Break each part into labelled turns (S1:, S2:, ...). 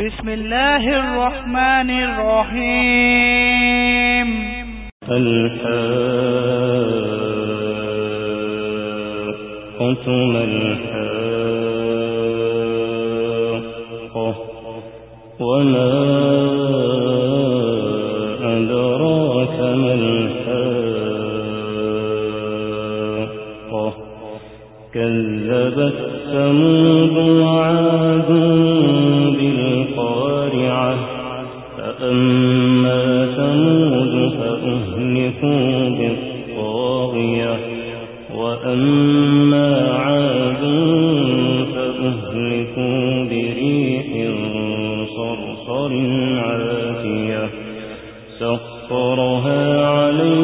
S1: بسم الله الرحمن الرحيم
S2: الحاقة ما الحاقة وما فأما ثمود فأهلكوا بالطاغية وأما عاد فأهلكوا بريح صرصر عاتية سخرها عليهم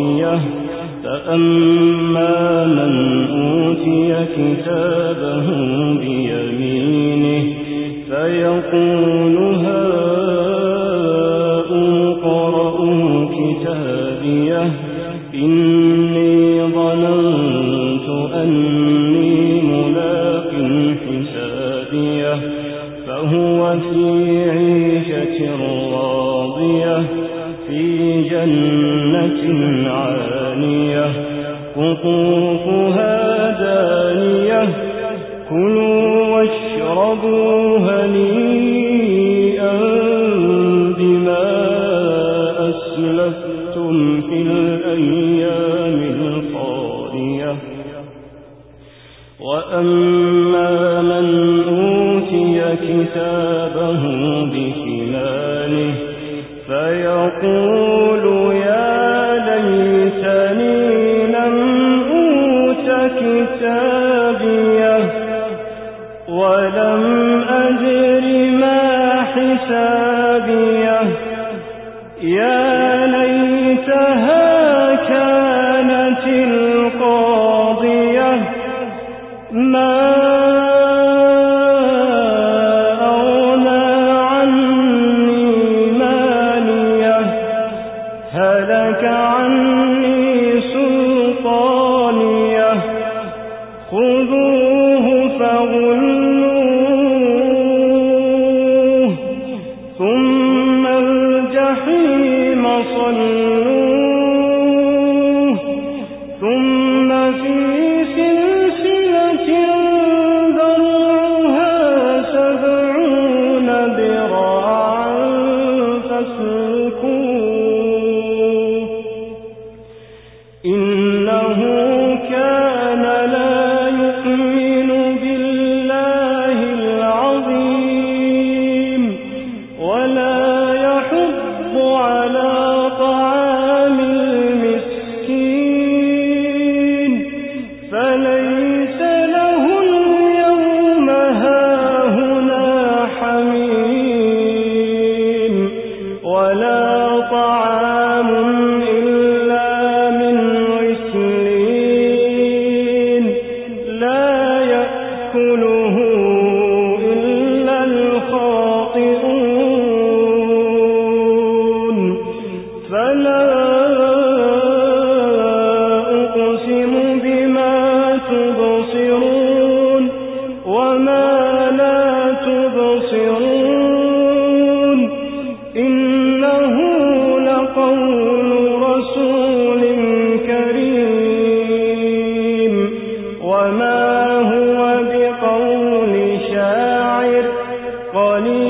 S2: خافية فأما من أوتي كتابه بيمينه فيقول هاؤم اقرءوا كتابيه إني ظننت أني ملاق حسابيه فهو في عيشة راضية في جنة عالية قطوفها دانية. كلوا واشربوا هنيئا بما أسلفتم في الأيام الخالية وأما من أوتي كتابه بشماله فيقول يا قليلا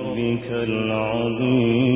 S2: ربك العظيم.